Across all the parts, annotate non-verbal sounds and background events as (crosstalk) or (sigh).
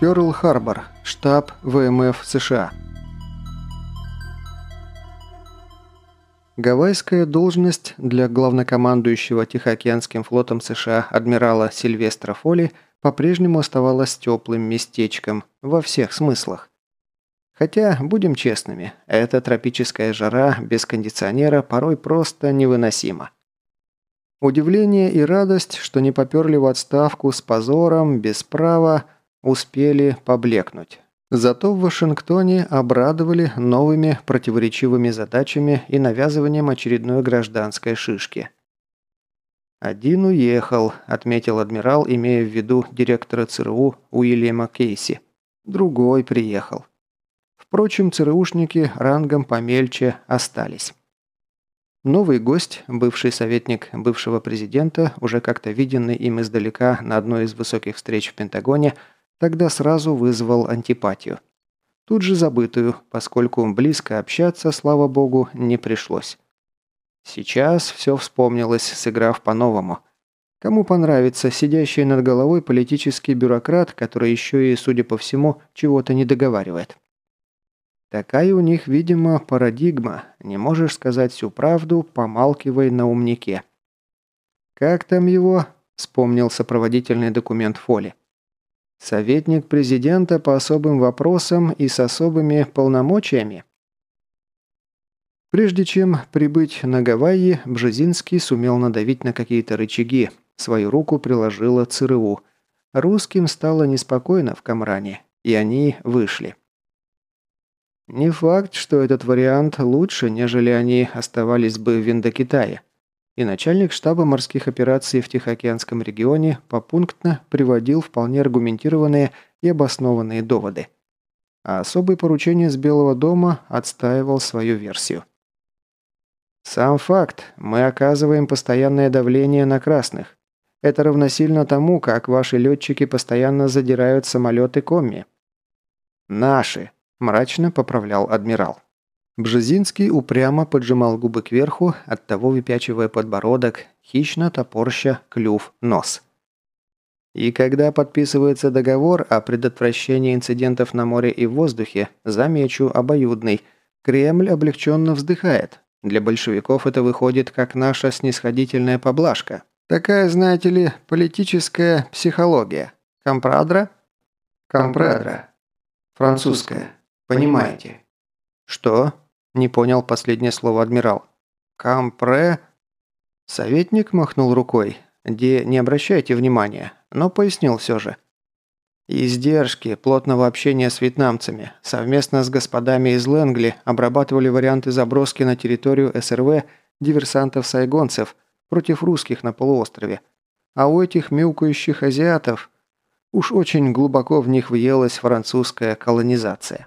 Пёрл-Харбор, штаб ВМФ США. Гавайская должность для главнокомандующего Тихоокеанским флотом США адмирала Сильвестра Фоли по-прежнему оставалась теплым местечком во всех смыслах. Хотя, будем честными, эта тропическая жара без кондиционера порой просто невыносима. Удивление и радость, что не поперли в отставку с позором, без права – успели поблекнуть. Зато в Вашингтоне обрадовали новыми противоречивыми задачами и навязыванием очередной гражданской шишки. «Один уехал», – отметил адмирал, имея в виду директора ЦРУ Уильяма Кейси. «Другой приехал». Впрочем, ЦРУшники рангом помельче остались. Новый гость, бывший советник бывшего президента, уже как-то виденный им издалека на одной из высоких встреч в Пентагоне – тогда сразу вызвал антипатию. Тут же забытую, поскольку близко общаться, слава богу, не пришлось. Сейчас все вспомнилось, сыграв по-новому. Кому понравится сидящий над головой политический бюрократ, который еще и, судя по всему, чего-то не договаривает. Такая у них, видимо, парадигма. Не можешь сказать всю правду, помалкивай на умнике. «Как там его?» – вспомнил сопроводительный документ Фоли. Советник президента по особым вопросам и с особыми полномочиями? Прежде чем прибыть на Гавайи, Бжезинский сумел надавить на какие-то рычаги. Свою руку приложила ЦРУ. Русским стало неспокойно в Камране, и они вышли. Не факт, что этот вариант лучше, нежели они оставались бы в Индокитае и начальник штаба морских операций в Тихоокеанском регионе попунктно приводил вполне аргументированные и обоснованные доводы. А особый поручение с Белого дома отстаивал свою версию. Сам факт, мы оказываем постоянное давление на красных. Это равносильно тому, как ваши летчики постоянно задирают самолеты Комми. Наши, мрачно поправлял адмирал. Бжезинский упрямо поджимал губы кверху, оттого выпячивая подбородок, хищно топорща клюв нос. И когда подписывается договор о предотвращении инцидентов на море и в воздухе, замечу, обоюдный, Кремль облегченно вздыхает. Для большевиков это выходит как наша снисходительная поблажка. Такая, знаете ли, политическая психология. Компрадра? Компрадра. Французская. Понимаете. Что? Не понял последнее слово адмирал. «Кампре...» Советник махнул рукой. «Де, не обращайте внимания», но пояснил все же. Издержки плотного общения с вьетнамцами. Совместно с господами из Лэнгли обрабатывали варианты заброски на территорию СРВ диверсантов-сайгонцев против русских на полуострове. А у этих мяукающих азиатов уж очень глубоко в них въелась французская колонизация.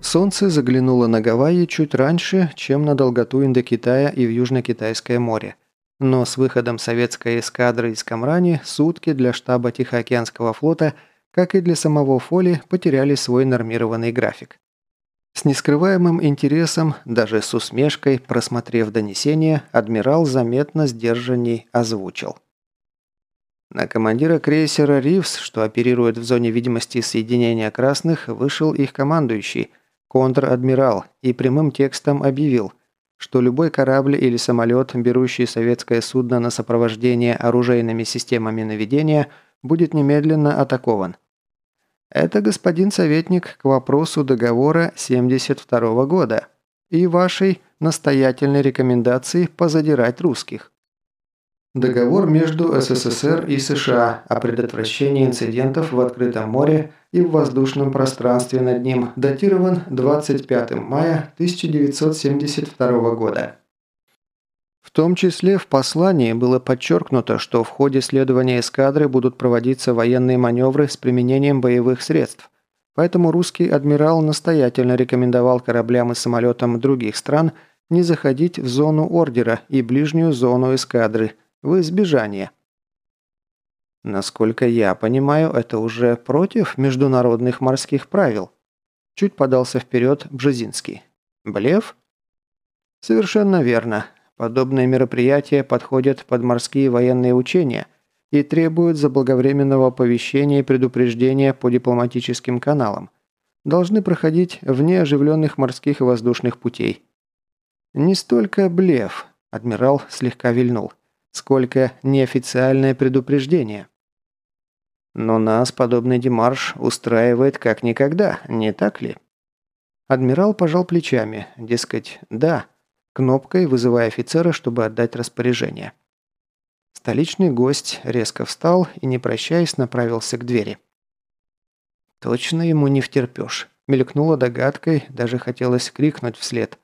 Солнце заглянуло на Гавайи чуть раньше, чем на долготу Индокитая и в Южно-Китайское море. Но с выходом советской эскадры из Камрани сутки для штаба Тихоокеанского флота, как и для самого Фоли, потеряли свой нормированный график. С нескрываемым интересом, даже с усмешкой, просмотрев донесение, адмирал заметно сдержанней озвучил. На командира крейсера «Ривс», что оперирует в зоне видимости соединения красных, вышел их командующий – контр-адмирал и прямым текстом объявил, что любой корабль или самолет, берущий советское судно на сопровождение оружейными системами наведения, будет немедленно атакован. Это, господин советник, к вопросу договора 72 года и вашей настоятельной рекомендации позадирать русских. Договор между СССР и США о предотвращении инцидентов в открытом море и в воздушном пространстве над ним датирован 25 мая 1972 года. В том числе в послании было подчеркнуто, что в ходе следования эскадры будут проводиться военные маневры с применением боевых средств. Поэтому русский адмирал настоятельно рекомендовал кораблям и самолетам других стран не заходить в зону ордера и ближнюю зону эскадры – в избежание. Насколько я понимаю, это уже против международных морских правил. Чуть подался вперед Бжезинский. Блеф? Совершенно верно. Подобные мероприятия подходят под морские военные учения и требуют заблаговременного оповещения и предупреждения по дипломатическим каналам. Должны проходить вне оживленных морских и воздушных путей. Не столько блеф, адмирал слегка вильнул, сколько неофициальное предупреждение. Но нас подобный демарш устраивает как никогда, не так ли? Адмирал пожал плечами, дескать, да, кнопкой вызывая офицера, чтобы отдать распоряжение. Столичный гость резко встал и, не прощаясь, направился к двери. «Точно ему не втерпешь», – мелькнула догадкой, даже хотелось крикнуть вслед.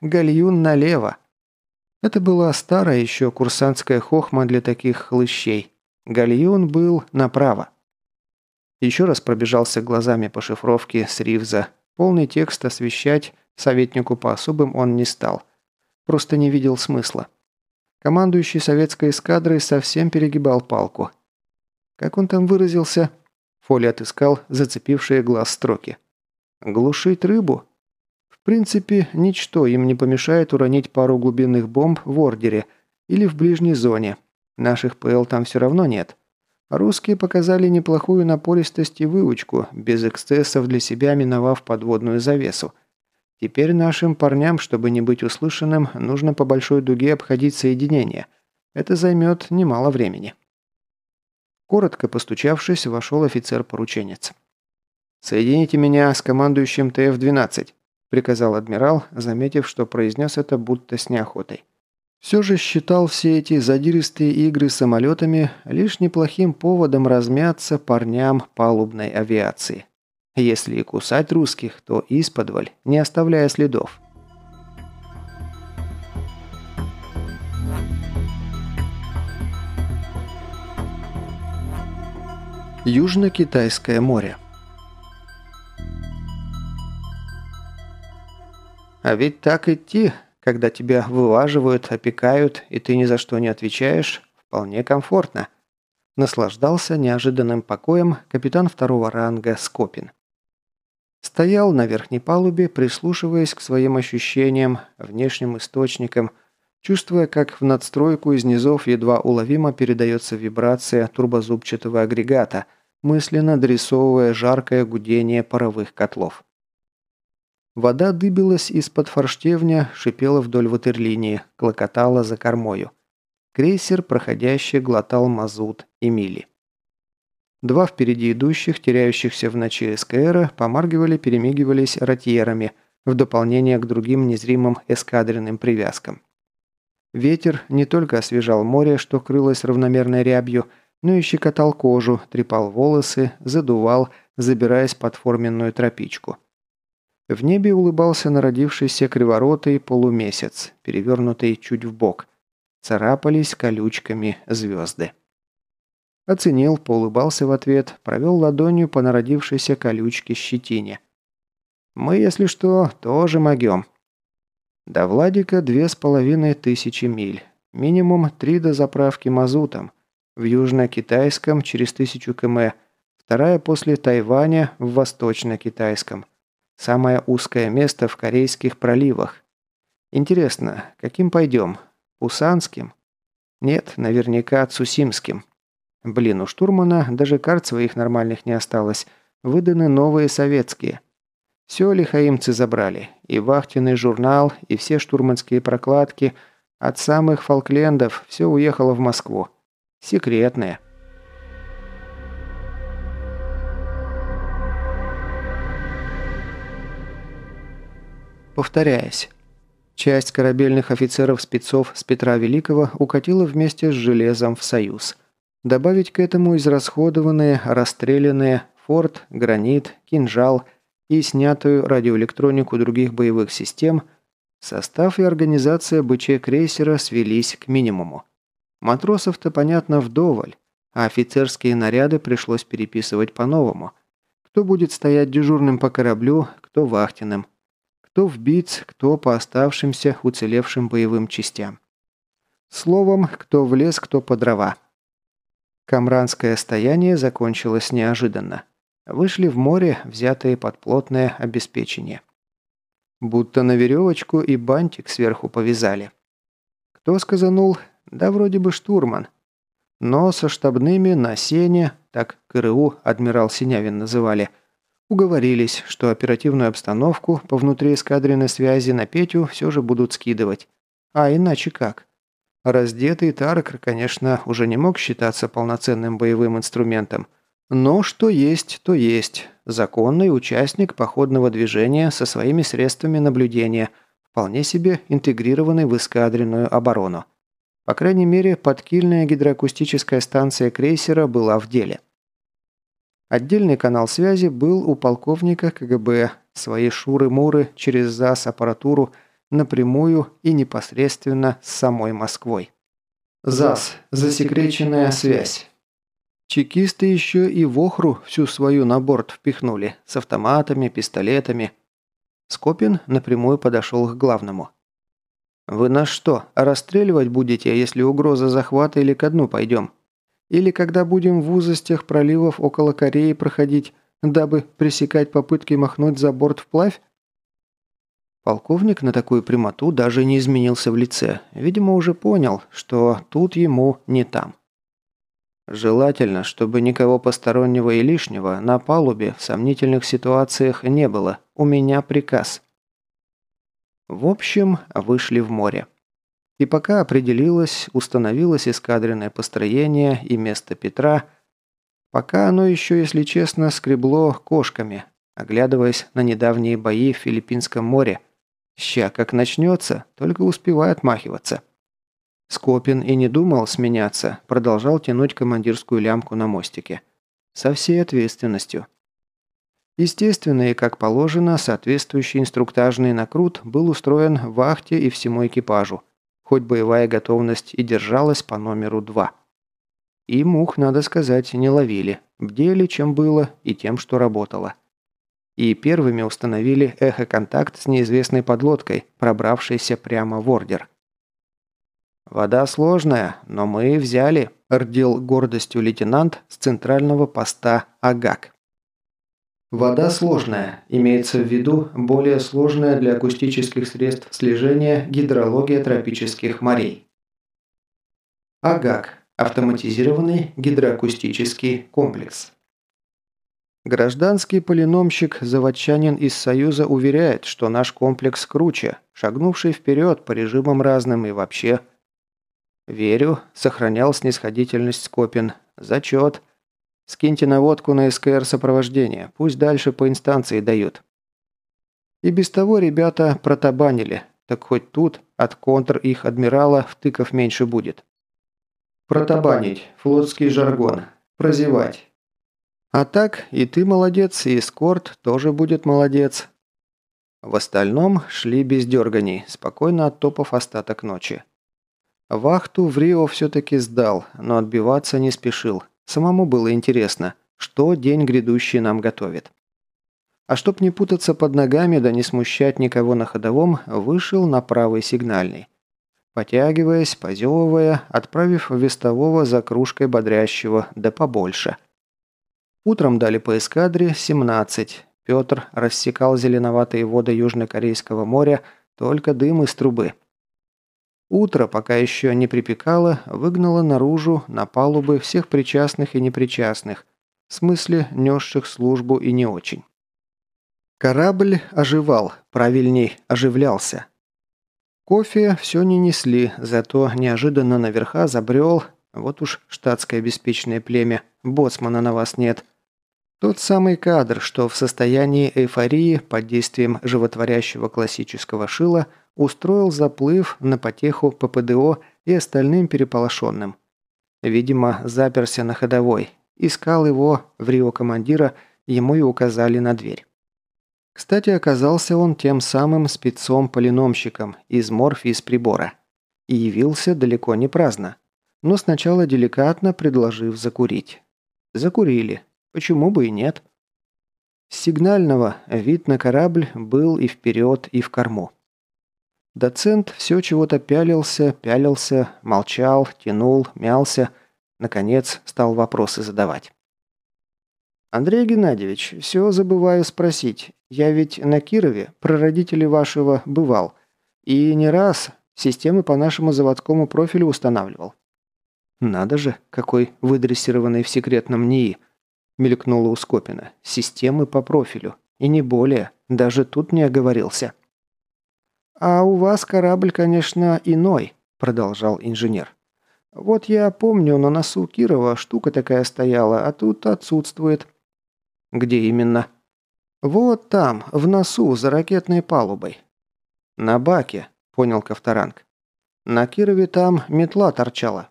«Гальюн налево!» Это была старая еще курсантская хохма для таких хлыщей. Гальюн был направо. Еще раз пробежался глазами по шифровке с Ривза. Полный текст освещать советнику по особым он не стал – Просто не видел смысла. Командующий советской эскадрой совсем перегибал палку. Как он там выразился? Фоли отыскал зацепившие глаз строки. «Глушить рыбу?» В принципе, ничто им не помешает уронить пару глубинных бомб в ордере или в ближней зоне. Наших ПЛ там все равно нет. Русские показали неплохую напористость и выучку, без эксцессов для себя миновав подводную завесу – Теперь нашим парням, чтобы не быть услышанным, нужно по большой дуге обходить соединение. Это займет немало времени. Коротко постучавшись, вошел офицер-порученец. «Соедините меня с командующим ТФ-12», – приказал адмирал, заметив, что произнес это будто с неохотой. Все же считал все эти задиристые игры с самолетами лишь неплохим поводом размяться парням палубной авиации. Если и кусать русских, то исподволь, не оставляя следов. Южно-Китайское море. А ведь так идти, когда тебя вылаживают, опекают, и ты ни за что не отвечаешь, вполне комфортно. Наслаждался неожиданным покоем капитан второго ранга Скопин. Стоял на верхней палубе, прислушиваясь к своим ощущениям, внешним источникам, чувствуя, как в надстройку из низов едва уловимо передается вибрация турбозубчатого агрегата, мысленно дорисовывая жаркое гудение паровых котлов. Вода дыбилась из-под форштевня, шипела вдоль ватерлинии, клокотала за кормою. Крейсер, проходящий, глотал мазут и мили. Два впереди идущих, теряющихся в ночи СКР, помаргивали, перемигивались ротьерами, в дополнение к другим незримым эскадренным привязкам. Ветер не только освежал море, что крылось равномерной рябью, но и щекотал кожу, трепал волосы, задувал, забираясь под форменную тропичку. В небе улыбался народившийся криворотый полумесяц, перевернутый чуть в бок. Царапались колючками звезды. Оценил, поулыбался в ответ, провел ладонью по народившейся колючке щетине. «Мы, если что, тоже могем». До Владика две с половиной тысячи миль. Минимум три до заправки мазутом. В Южно-Китайском через тысячу км. Вторая после Тайваня в Восточно-Китайском. Самое узкое место в Корейских проливах. Интересно, каким пойдем? Пусанским? Нет, наверняка Цусимским. Блин, у штурмана даже карт своих нормальных не осталось. Выданы новые советские. Все лихаимцы забрали. И вахтенный журнал, и все штурманские прокладки. От самых Фолклендов все уехало в Москву. Секретные. Повторяясь. Часть корабельных офицеров-спецов с Петра Великого укатила вместе с железом в Союз – Добавить к этому израсходованные, расстрелянные форт, гранит, кинжал и снятую радиоэлектронику других боевых систем, состав и организация БЧ крейсера свелись к минимуму. Матросов-то, понятно, вдоволь, а офицерские наряды пришлось переписывать по-новому. Кто будет стоять дежурным по кораблю, кто вахтенным. Кто в биц, кто по оставшимся уцелевшим боевым частям. Словом, кто в лес, кто по дрова. Камранское стояние закончилось неожиданно. Вышли в море, взятые под плотное обеспечение. Будто на веревочку и бантик сверху повязали. Кто сказанул? Да вроде бы штурман. Но со штабными на сене, так КРУ адмирал Синявин называли, уговорились, что оперативную обстановку по внутриэскадренной связи на Петю все же будут скидывать. А иначе как? Раздетый Тарк, конечно, уже не мог считаться полноценным боевым инструментом. Но что есть, то есть. Законный участник походного движения со своими средствами наблюдения, вполне себе интегрированный в эскадренную оборону. По крайней мере, подкильная гидроакустическая станция крейсера была в деле. Отдельный канал связи был у полковника КГБ, свои шуры-муры через ЗАС аппаратуру – напрямую и непосредственно с самой Москвой. ЗАС. Засекреченная связь. Чекисты еще и в Охру всю свою на борт впихнули, с автоматами, пистолетами. Скопин напрямую подошел к главному. «Вы нас что, расстреливать будете, если угроза захвата или ко дну пойдем? Или когда будем в узостях проливов около Кореи проходить, дабы пресекать попытки махнуть за борт вплавь?» Полковник на такую прямоту даже не изменился в лице. Видимо, уже понял, что тут ему не там. Желательно, чтобы никого постороннего и лишнего на палубе в сомнительных ситуациях не было. У меня приказ. В общем, вышли в море. И пока определилось, установилось эскадренное построение и место Петра, пока оно еще, если честно, скребло кошками, оглядываясь на недавние бои в Филиппинском море, Ща как начнется, только успевай отмахиваться. Скопин и не думал сменяться, продолжал тянуть командирскую лямку на мостике. Со всей ответственностью. Естественно и как положено, соответствующий инструктажный накрут был устроен вахте и всему экипажу, хоть боевая готовность и держалась по номеру два. И мух, надо сказать, не ловили, бдели чем было и тем, что работало и первыми установили эхоконтакт с неизвестной подлодкой, пробравшейся прямо в ордер. «Вода сложная, но мы взяли», – рдел гордостью лейтенант с центрального поста Агак. Вода сложная, имеется в виду более сложная для акустических средств слежения гидрология тропических морей. Агак – автоматизированный гидроакустический комплекс. Гражданский полиномщик, заводчанин из Союза уверяет, что наш комплекс круче, шагнувший вперед по режимам разным и вообще. Верю, сохранял снисходительность Скопин. Зачет. Скиньте наводку на СКР сопровождения, пусть дальше по инстанции дают. И без того ребята протабанили, так хоть тут от контр их адмирала втыков меньше будет. Протабанить, флотский жаргон, прозевать. А так, и ты молодец, и эскорт тоже будет молодец. В остальном шли без дерганий, спокойно оттопав остаток ночи. Вахту в Рио все-таки сдал, но отбиваться не спешил. Самому было интересно, что день грядущий нам готовит. А чтоб не путаться под ногами да не смущать никого на ходовом, вышел на правый сигнальный. Потягиваясь, позевывая, отправив вестового за кружкой бодрящего, да побольше – Утром дали по эскадре 17. Петр рассекал зеленоватые воды Южнокорейского моря, только дым из трубы. Утро, пока еще не припекало, выгнало наружу на палубы всех причастных и непричастных, в смысле несших службу и не очень. Корабль оживал, правильней, оживлялся. Кофе все не несли, зато неожиданно наверха забрел, вот уж штатское беспечное племя, боцмана на вас нет, тот самый кадр, что в состоянии эйфории под действием животворящего классического шила устроил заплыв на потеху ППДО и остальным переполошенным. Видимо, заперся на ходовой. Искал его в Рио командира, ему и указали на дверь. Кстати, оказался он тем самым спецом-полиномщиком из морфис прибора. И явился далеко не праздно. Но сначала деликатно предложив закурить. Закурили, Почему бы и нет? С сигнального вид на корабль был и вперед, и в корму. Доцент все чего-то пялился, пялился, молчал, тянул, мялся. Наконец, стал вопросы задавать. «Андрей Геннадьевич, все забываю спросить. Я ведь на Кирове, прародители вашего, бывал. И не раз, Системы по нашему заводскому профилю устанавливал». «Надо же, какой выдрессированный в секретном НИИ!» мелькнуло у Скопина. «Системы по профилю. И не более. Даже тут не оговорился». «А у вас корабль, конечно, иной», – продолжал инженер. «Вот я помню, на носу Кирова штука такая стояла, а тут отсутствует». «Где именно?» «Вот там, в носу, за ракетной палубой». «На баке», – понял Ковторанг. «На Кирове там метла торчала».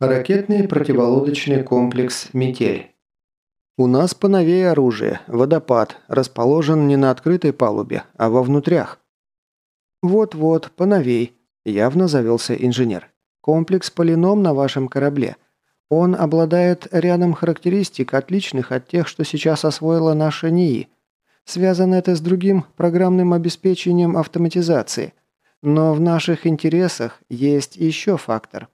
Ракетный противолодочный комплекс «Метель». «У нас поновее оружие, водопад, расположен не на открытой палубе, а во внутрях». «Вот-вот, поновей», – явно завелся инженер. «Комплекс полином на вашем корабле. Он обладает рядом характеристик, отличных от тех, что сейчас освоила наша НИИ. Связано это с другим программным обеспечением автоматизации. Но в наших интересах есть еще фактор.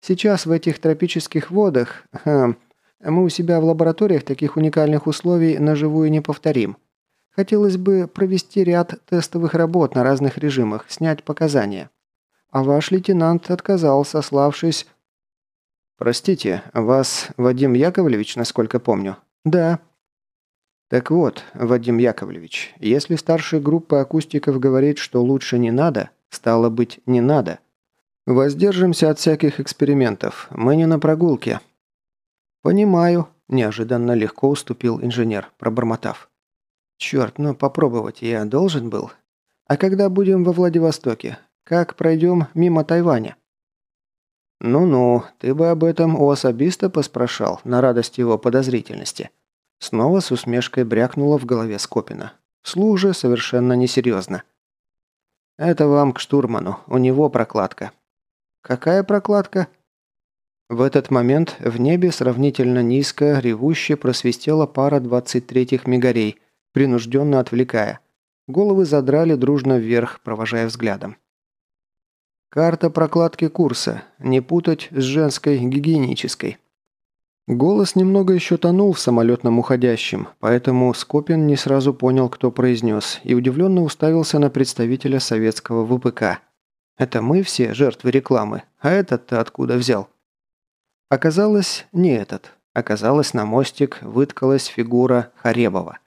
Сейчас в этих тропических водах... Хм, мы у себя в лабораториях таких уникальных условий на живую не повторим. Хотелось бы провести ряд тестовых работ на разных режимах, снять показания. А ваш лейтенант отказал, сославшись... «Простите, вас Вадим Яковлевич, насколько помню?» «Да». «Так вот, Вадим Яковлевич, если старшая группа акустиков говорит, что лучше не надо, стало быть, не надо. Воздержимся от всяких экспериментов, мы не на прогулке». «Понимаю», – неожиданно легко уступил инженер, пробормотав. Черт, ну попробовать я должен был. А когда будем во Владивостоке? Как пройдем мимо Тайваня? Ну-ну, ты бы об этом у особиста поспрашал, на радость его подозрительности. Снова с усмешкой брякнуло в голове Скопина. Вслух совершенно несерьезно. Это вам к штурману, у него прокладка. Какая прокладка? В этот момент в небе сравнительно низко, ревуще просвистела пара 23-х мегарей – принужденно отвлекая. Головы задрали дружно вверх, провожая взглядом. Карта прокладки курса. Не путать с женской гигиенической. Голос немного еще тонул в самолетном уходящем, поэтому Скопин не сразу понял, кто произнес, и удивленно уставился на представителя советского ВПК. «Это мы все жертвы рекламы, а этот-то откуда взял?» Оказалось, не этот. Оказалось, на мостик выткалась фигура Харебова.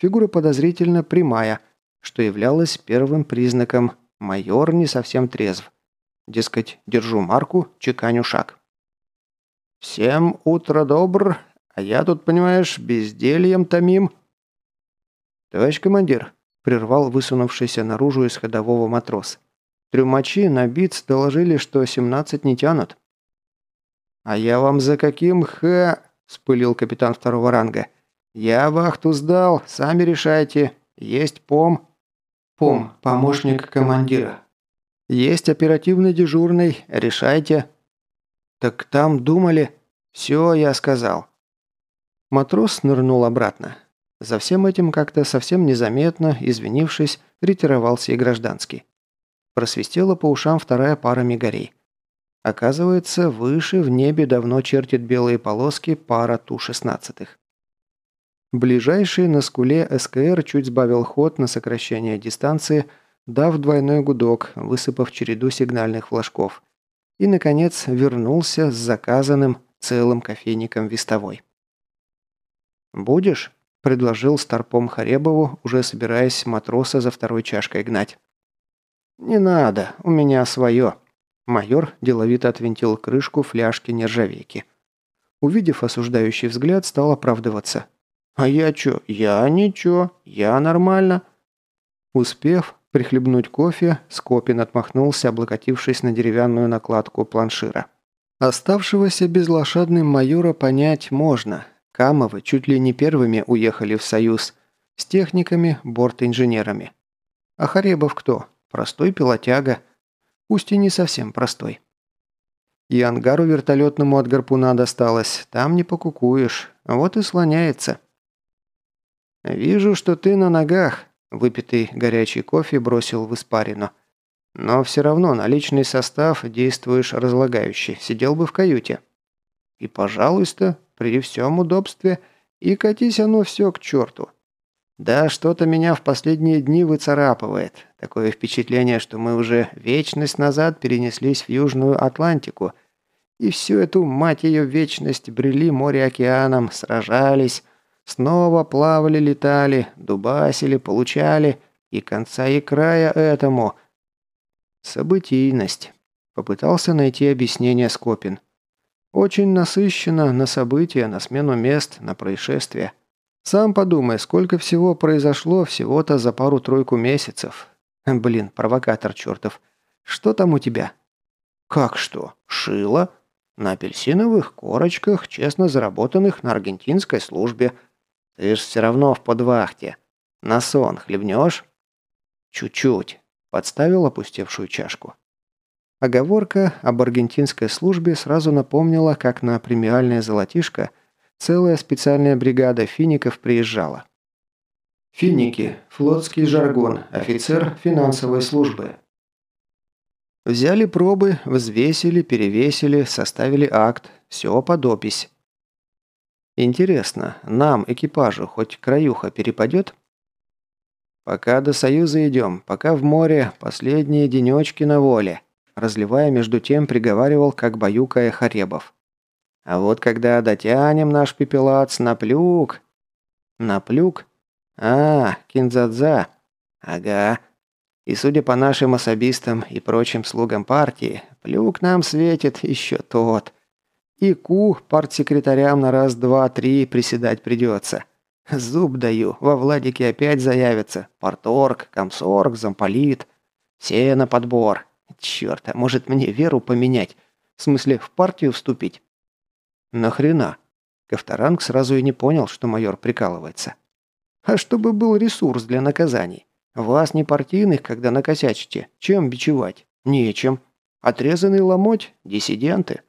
Фигура подозрительно прямая, что являлось первым признаком «майор не совсем трезв». Дескать, держу марку, чеканю шаг. «Всем утро добр, а я тут, понимаешь, бездельем томим». «Товарищ командир», – прервал высунувшийся наружу из ходового матрос. «Трюмачи на БИЦ доложили, что 17 не тянут». «А я вам за каким х...» – спылил капитан второго ранга – «Я вахту сдал, сами решайте. Есть пом...» «Пом, помощник командира». «Есть оперативный дежурный, решайте». «Так там думали...» «Все, я сказал». Матрос нырнул обратно. За всем этим как-то совсем незаметно, извинившись, ретировался и гражданский. Просвистела по ушам вторая пара мигарей. Оказывается, выше в небе давно чертит белые полоски пара Ту-16. Ближайший на скуле СКР чуть сбавил ход на сокращение дистанции, дав двойной гудок, высыпав череду сигнальных флажков. И, наконец, вернулся с заказанным целым кофейником вестовой. «Будешь?» – предложил Старпом Харебову, уже собираясь матроса за второй чашкой гнать. «Не надо, у меня свое». Майор деловито отвинтил крышку фляжки нержавейки. Увидев осуждающий взгляд, стал оправдываться. «А я чё? Я ничего. Я нормально». Успев прихлебнуть кофе, Скопин отмахнулся, облокотившись на деревянную накладку планшира. Оставшегося безлошадным майора понять можно. Камовы чуть ли не первыми уехали в Союз. С техниками, бортинженерами. А Харебов кто? Простой пилотяга. Пусть и не совсем простой. И ангару вертолетному от гарпуна досталось. Там не покукуешь. Вот и слоняется. «Вижу, что ты на ногах», – выпитый горячий кофе бросил в испарину. «Но все равно на личный состав действуешь разлагающий, сидел бы в каюте». «И, пожалуйста, при всем удобстве, и катись оно все к черту. Да что-то меня в последние дни выцарапывает. Такое впечатление, что мы уже вечность назад перенеслись в Южную Атлантику. И всю эту, мать ее, вечность брели море-океаном, сражались, снова плавали, летали, дубасили, получали, и конца и края этому. Событийность. Попытался найти объяснение Скопин. Очень насыщенно на события, на смену мест, на происшествия. Сам подумай, сколько всего произошло всего-то за пару-тройку месяцев. Блин, провокатор чертов. Что там у тебя? Как что? Шило? На апельсиновых корочках, честно заработанных на аргентинской службе. Ты ж все равно в подвахте. На сон хлебнешь? Чуть-чуть. Подставил опустевшую чашку. Оговорка об аргентинской службе сразу напомнила, как на премиальное золотишко целая специальная бригада фиников приезжала. Финики. Флотский жаргон. Офицер финансовой службы. Взяли пробы, взвесили, перевесили, составили акт. Все под опись. Интересно, нам, экипажу, хоть краюха перепадет? Пока до Союза идем, пока в море, последние денечки на воле разливая между тем, приговаривал, как баюкая Харебов. «А вот когда дотянем наш пепелац на плюк...» «На плюк? А, кинзадза. Ага. И судя по нашим особистам и прочим слугам партии, плюк нам светит еще тот. И ку партсекретарям на раз, два, три приседать придется. Зуб даю, во Владике опять заявятся. Порторг, комсорг, замполит. Все на подбор. Черт, а может мне веру поменять? В смысле, в партию вступить? Нахрена? Ковторанг сразу и не понял, что майор прикалывается. А чтобы был ресурс для наказаний. Вас не партийных, когда накосячите. Чем бичевать? Нечем. Отрезанный ломоть – диссиденты.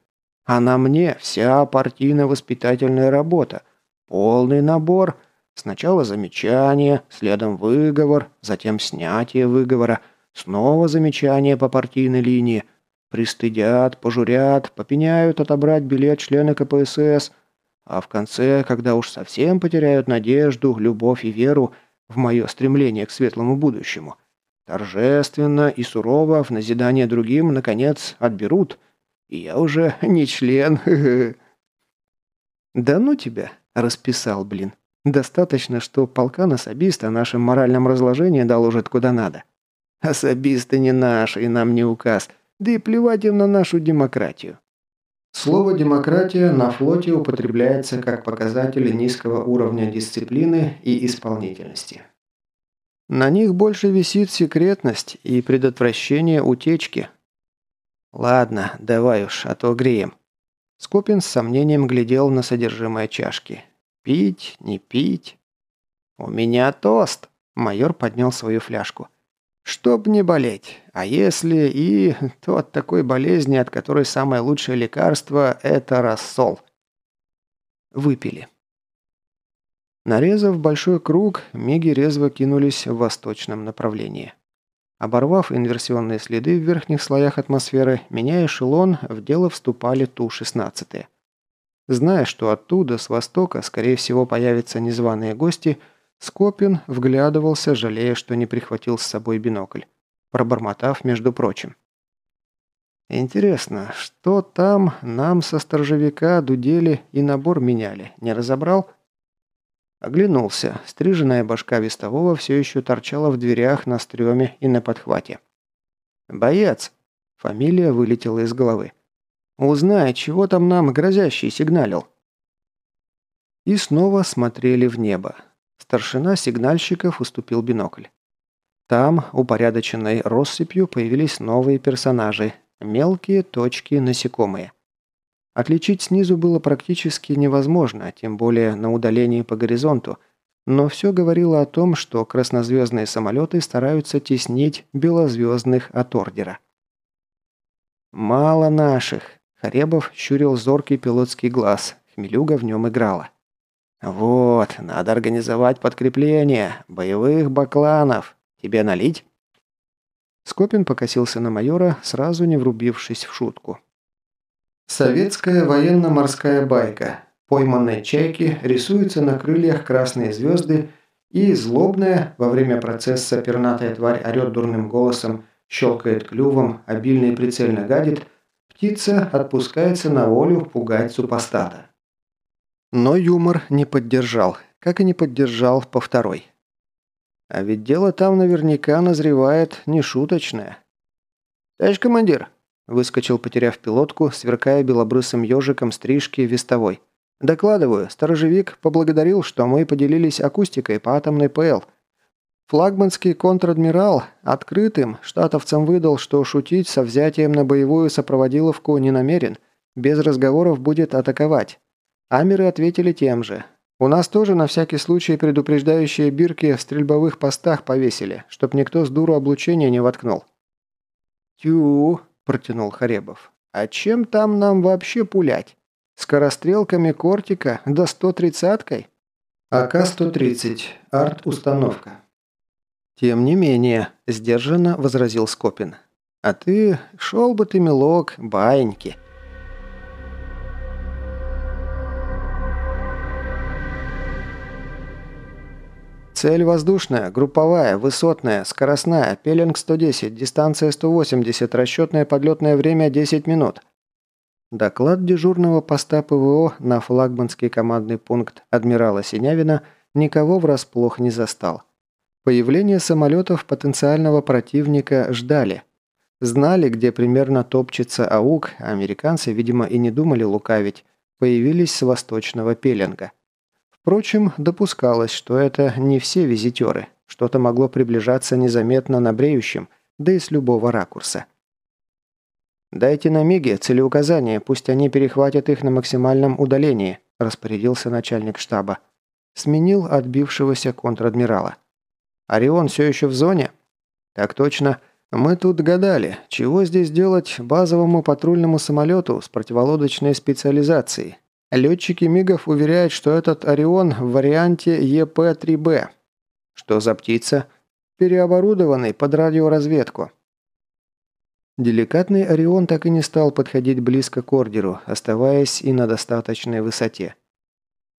А на мне вся партийно-воспитательная работа. Полный набор. Сначала замечание, следом выговор, затем снятие выговора – Снова замечания по партийной линии. Пристыдят, пожурят, попеняют отобрать билет члена КПСС. А в конце, когда уж совсем потеряют надежду, любовь и веру в мое стремление к светлому будущему, торжественно и сурово в назидание другим, наконец, отберут. Я уже (laughs) не член. (laughs) «Да ну тебя!» – расписал, блин. «Достаточно, что полкан особист о нашем моральном разложении доложит куда надо. Особисты не наши, и нам не указ. Да и плевать им на нашу демократию. Слово «демократия» на флоте употребляется как показатель низкого уровня дисциплины и исполнительности. На них больше висит секретность и предотвращение утечки. Ладно, давай уж, а то греем. Скопин с сомнением глядел на содержимое чашки. Пить, не пить. У меня тост. Майор поднял свою фляжку. Чтоб не болеть. А если и, то от такой болезни, от которой самое лучшее лекарство – это рассол. Выпили. Нарезав большой круг, миги резво кинулись в восточном направлении. Оборвав инверсионные следы в верхних слоях атмосферы, меняя эшелон, в дело вступали Ту-16. Зная, что оттуда, с востока, скорее всего, появятся незваные гости – Скопин вглядывался, жалея, что не прихватил с собой бинокль, пробормотав, между прочим. «Интересно, что там нам со сторожевика дудели и набор меняли? Не разобрал?» Оглянулся. Стриженная башка вестового все еще торчала в дверях на стреме и на подхвате. «Боец!» Фамилия вылетела из головы. «Узнай, чего там нам грозящий сигналил?» И снова смотрели в небо. Старшина сигнальщиков уступил бинокль. Там, упорядоченной россыпью, появились новые персонажи. Мелкие точки насекомые. Отличить снизу было практически невозможно, тем более на удалении по горизонту, но все говорило о том, что краснозвездные самолеты стараются теснить белозвездных от ордера. «Мало наших», – Харебов щурил зоркий пилотский глаз, хмелюга в нем играла. «Вот, надо организовать подкрепление. Боевых бакланов. Тебе налить?» Скопин покосился на майора, сразу не врубившись в шутку. Советская военно-морская байка. Пойманные чайки рисуются на крыльях красные звезды И злобная, во время процесса пернатая тварь орет дурным голосом, щелкает клювом, обильно и прицельно гадит, птица отпускается на волю пугать супостата. Но юмор не поддержал, как и не поддержал по второй. А ведь дело там наверняка назревает нешуточное. «Товарищ командир!» – выскочил, потеряв пилотку, сверкая белобрысым ежиком стрижки вестовой. «Докладываю, сторожевик поблагодарил, что мы поделились акустикой по атомной ПЛ. Флагманский контр-адмирал открытым штатовцам выдал, что шутить со взятием на боевую сопроводиловку не намерен, без разговоров будет атаковать. Амеры ответили тем же. У нас тоже на всякий случай предупреждающие бирки в стрельбовых постах повесили, чтоб никто с дуру облучения не воткнул. «Тю», – протянул Харебов. «А чем там нам вообще пулять? Скорострелками Кортика до 130-кой?» АК-130. Арт-установка. «Тем не менее», – сдержанно возразил Скопин. «А ты шел бы ты, милок, баиньки». Цель воздушная, групповая, высотная, скоростная, пеленг 110, дистанция 180, расчетное подлетное время 10 минут. Доклад дежурного поста ПВО на флагманский командный пункт адмирала Синявина никого врасплох не застал. Появление самолетов потенциального противника ждали. Знали, где примерно топчется АУК, а американцы, видимо, и не думали лукавить, появились с восточного пеленга. Впрочем, допускалось, что это не все визитеры. Что-то могло приближаться незаметно на бреющем, да и с любого ракурса. «Дайте на Миге целеуказания, пусть они перехватят их на максимальном удалении», распорядился начальник штаба. Сменил отбившегося контр-адмирала. «Орион все еще в зоне?» «Так точно. Мы тут гадали, чего здесь делать базовому патрульному самолету с противолодочной специализацией, Летчики МИГов уверяют, что этот «Орион» в варианте ЕП-3Б. Что за птица? Переоборудованный под радиоразведку. Деликатный «Орион» так и не стал подходить близко к ордеру, оставаясь и на достаточной высоте.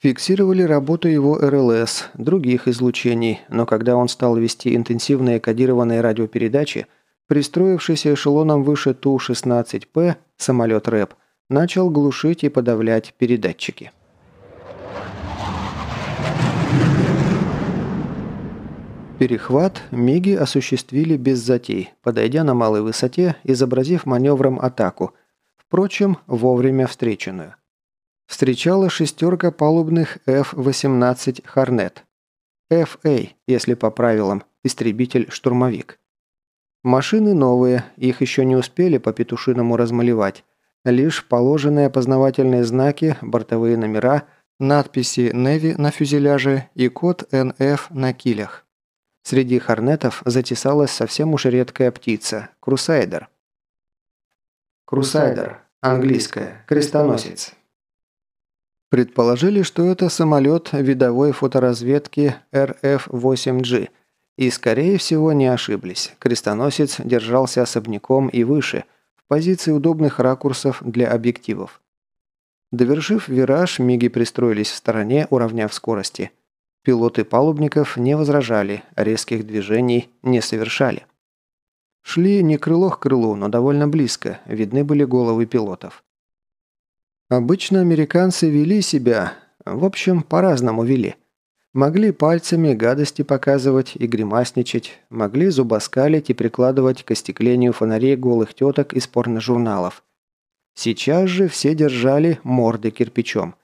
Фиксировали работу его РЛС, других излучений, но когда он стал вести интенсивные кодированные радиопередачи, пристроившийся эшелоном выше Ту-16П, самолет РЭП, начал глушить и подавлять передатчики. Перехват Миги осуществили без затей, подойдя на малой высоте, изобразив маневром атаку, впрочем, вовремя встреченную. Встречала шестерка палубных F-18 «Хорнет». FA, если по правилам, истребитель-штурмовик. Машины новые, их еще не успели по петушиному размалевать, Лишь положенные опознавательные знаки, бортовые номера, надписи «Неви» на фюзеляже и код «НФ» на килях. Среди хорнетов затесалась совсем уж редкая птица – крусайдер. Крусайдер. Английская. Крестоносец. Предположили, что это самолет видовой фоторазведки RF-8G. И, скорее всего, не ошиблись. Крестоносец держался особняком и выше, позиции удобных ракурсов для объективов. Довершив вираж, миги пристроились в стороне, уравняв скорости. Пилоты палубников не возражали, резких движений не совершали. Шли не крыло к крылу, но довольно близко, видны были головы пилотов. Обычно американцы вели себя, в общем, по-разному вели – Могли пальцами гадости показывать и гримасничать, могли зубоскалить и прикладывать к остеклению фонарей голых теток из порножурналов. Сейчас же все держали морды кирпичом.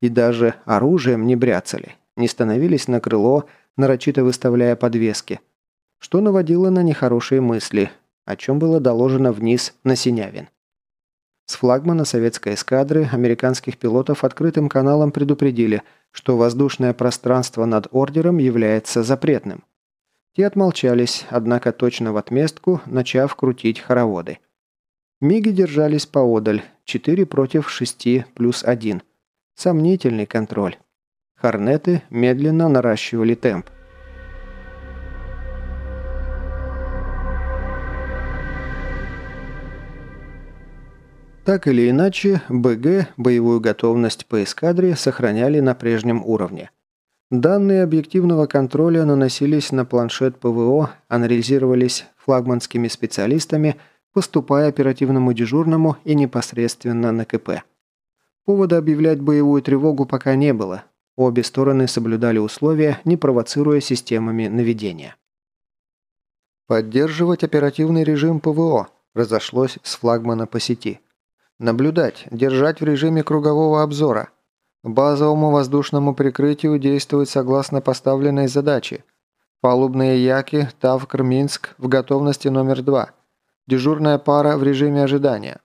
И даже оружием не бряцали, не становились на крыло, нарочито выставляя подвески. Что наводило на нехорошие мысли, о чем было доложено вниз на Синявин. С флагмана советской эскадры американских пилотов открытым каналом предупредили – что воздушное пространство над ордером является запретным. Те отмолчались, однако точно в отместку, начав крутить хороводы. Миги держались поодаль, 4 против 6 плюс 1. Сомнительный контроль. Хорнеты медленно наращивали темп. Так или иначе, БГ, боевую готовность по эскадре, сохраняли на прежнем уровне. Данные объективного контроля наносились на планшет ПВО, анализировались флагманскими специалистами, поступая оперативному дежурному и непосредственно на КП. Повода объявлять боевую тревогу пока не было. Обе стороны соблюдали условия, не провоцируя системами наведения. Поддерживать оперативный режим ПВО разошлось с флагмана по сети. Наблюдать, держать в режиме кругового обзора – Базовому воздушному прикрытию действовать согласно поставленной задаче. Палубные яки Тавкр Минск в готовности номер два. Дежурная пара в режиме ожидания.